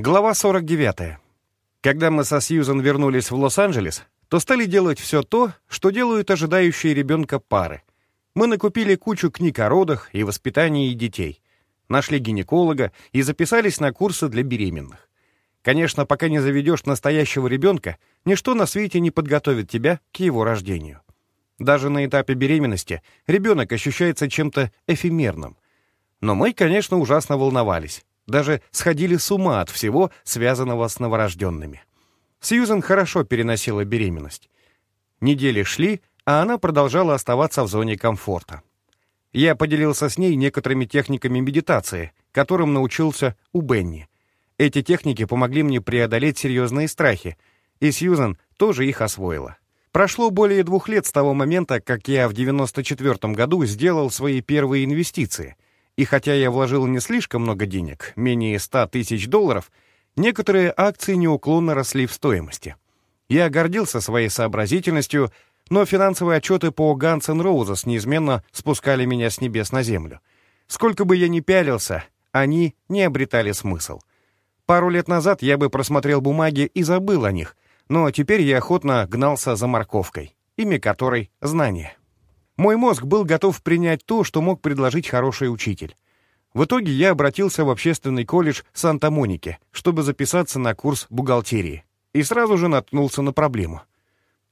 Глава 49. Когда мы со Сьюзан вернулись в Лос-Анджелес, то стали делать все то, что делают ожидающие ребенка пары. Мы накупили кучу книг о родах и воспитании детей, нашли гинеколога и записались на курсы для беременных. Конечно, пока не заведешь настоящего ребенка, ничто на свете не подготовит тебя к его рождению. Даже на этапе беременности ребенок ощущается чем-то эфемерным. Но мы, конечно, ужасно волновались даже сходили с ума от всего, связанного с новорожденными. Сьюзен хорошо переносила беременность. Недели шли, а она продолжала оставаться в зоне комфорта. Я поделился с ней некоторыми техниками медитации, которым научился у Бенни. Эти техники помогли мне преодолеть серьезные страхи, и Сьюзен тоже их освоила. Прошло более двух лет с того момента, как я в 94 году сделал свои первые инвестиции — и хотя я вложил не слишком много денег, менее 100 тысяч долларов, некоторые акции неуклонно росли в стоимости. Я гордился своей сообразительностью, но финансовые отчеты по Guns N' Roses неизменно спускали меня с небес на землю. Сколько бы я ни пялился, они не обретали смысл. Пару лет назад я бы просмотрел бумаги и забыл о них, но теперь я охотно гнался за морковкой, имя которой — знание. Мой мозг был готов принять то, что мог предложить хороший учитель. В итоге я обратился в общественный колледж Санта-Моники, чтобы записаться на курс бухгалтерии, и сразу же наткнулся на проблему.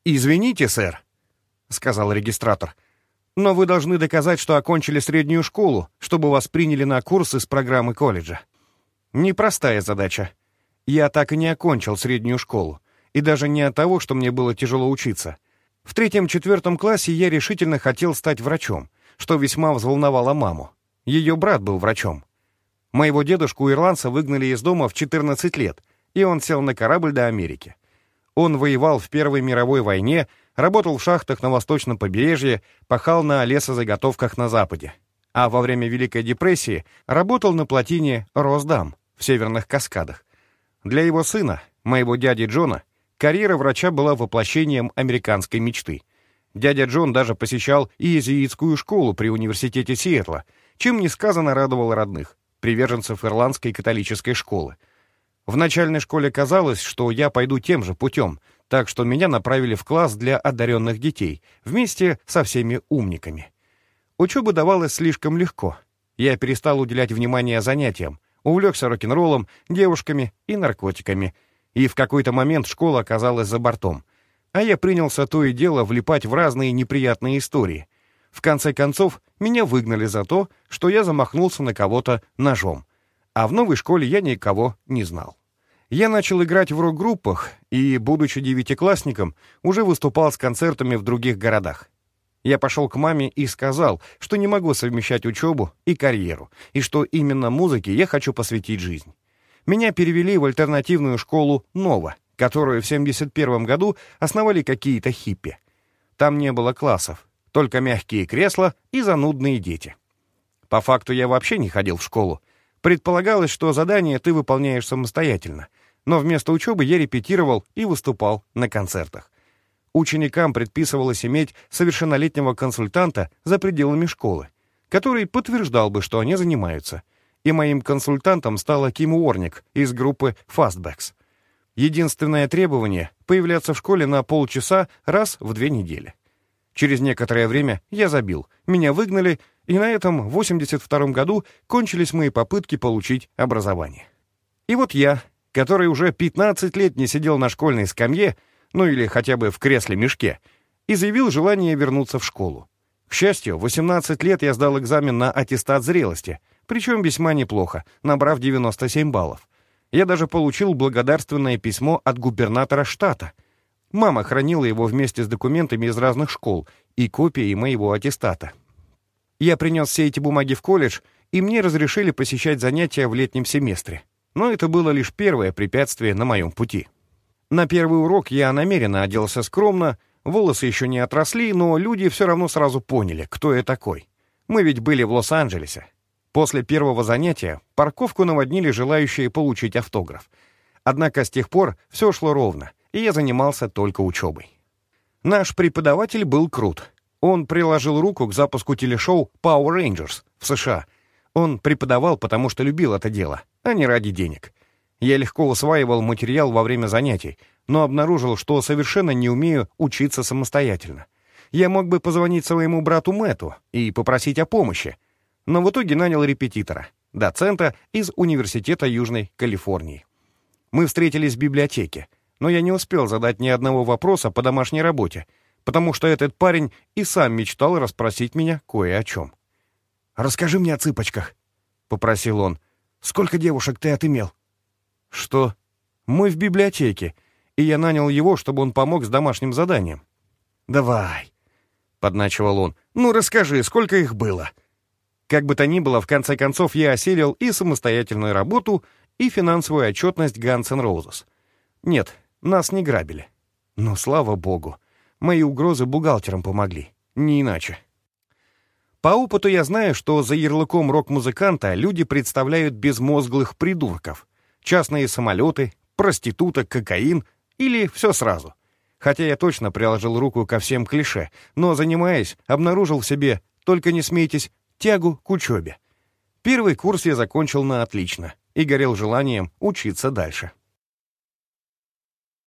«Извините, сэр», — сказал регистратор, «но вы должны доказать, что окончили среднюю школу, чтобы вас приняли на курс из программы колледжа». Непростая задача. Я так и не окончил среднюю школу, и даже не от того, что мне было тяжело учиться — в третьем-четвертом классе я решительно хотел стать врачом, что весьма взволновало маму. Ее брат был врачом. Моего дедушку-ирландца выгнали из дома в 14 лет, и он сел на корабль до Америки. Он воевал в Первой мировой войне, работал в шахтах на восточном побережье, пахал на лесозаготовках на западе. А во время Великой депрессии работал на плотине Росдам в Северных Каскадах. Для его сына, моего дяди Джона, Карьера врача была воплощением американской мечты. Дядя Джон даже посещал иезуитскую школу при университете Сиэтла, чем несказанно радовал родных, приверженцев ирландской католической школы. В начальной школе казалось, что я пойду тем же путем, так что меня направили в класс для одаренных детей, вместе со всеми умниками. Учеба давалась слишком легко. Я перестал уделять внимание занятиям, увлекся рок-н-роллом, девушками и наркотиками — и в какой-то момент школа оказалась за бортом. А я принялся то и дело влипать в разные неприятные истории. В конце концов, меня выгнали за то, что я замахнулся на кого-то ножом. А в новой школе я никого не знал. Я начал играть в рок-группах и, будучи девятиклассником, уже выступал с концертами в других городах. Я пошел к маме и сказал, что не могу совмещать учебу и карьеру, и что именно музыке я хочу посвятить жизнь меня перевели в альтернативную школу «Нова», которую в 71 году основали какие-то хиппи. Там не было классов, только мягкие кресла и занудные дети. По факту я вообще не ходил в школу. Предполагалось, что задание ты выполняешь самостоятельно, но вместо учебы я репетировал и выступал на концертах. Ученикам предписывалось иметь совершеннолетнего консультанта за пределами школы, который подтверждал бы, что они занимаются — и моим консультантом стала Ким Уорник из группы Fastbacks. Единственное требование — появляться в школе на полчаса раз в две недели. Через некоторое время я забил, меня выгнали, и на этом в 82 году кончились мои попытки получить образование. И вот я, который уже 15 лет не сидел на школьной скамье, ну или хотя бы в кресле-мешке, и заявил желание вернуться в школу. К счастью, в 18 лет я сдал экзамен на аттестат зрелости — причем весьма неплохо, набрав 97 баллов. Я даже получил благодарственное письмо от губернатора штата. Мама хранила его вместе с документами из разных школ и копией моего аттестата. Я принес все эти бумаги в колледж, и мне разрешили посещать занятия в летнем семестре. Но это было лишь первое препятствие на моем пути. На первый урок я намеренно оделся скромно, волосы еще не отросли, но люди все равно сразу поняли, кто я такой. Мы ведь были в Лос-Анджелесе, После первого занятия парковку наводнили желающие получить автограф. Однако с тех пор все шло ровно, и я занимался только учебой. Наш преподаватель был крут. Он приложил руку к запуску телешоу Power Rangers в США. Он преподавал, потому что любил это дело, а не ради денег. Я легко усваивал материал во время занятий, но обнаружил, что совершенно не умею учиться самостоятельно. Я мог бы позвонить своему брату Мэту и попросить о помощи, но в итоге нанял репетитора, доцента из Университета Южной Калифорнии. Мы встретились в библиотеке, но я не успел задать ни одного вопроса по домашней работе, потому что этот парень и сам мечтал расспросить меня кое о чем. «Расскажи мне о цыпочках», — попросил он. «Сколько девушек ты отымел?» «Что?» «Мы в библиотеке, и я нанял его, чтобы он помог с домашним заданием». «Давай», — подначивал он. «Ну, расскажи, сколько их было?» Как бы то ни было, в конце концов я осилил и самостоятельную работу, и финансовую отчетность Guns N' Roses. Нет, нас не грабили. Но, слава богу, мои угрозы бухгалтерам помогли. Не иначе. По опыту я знаю, что за ярлыком рок-музыканта люди представляют безмозглых придурков. Частные самолеты, проституток, кокаин или все сразу. Хотя я точно приложил руку ко всем клише, но, занимаясь, обнаружил в себе, только не смейтесь, тягу к учебе. Первый курс я закончил на отлично и горел желанием учиться дальше.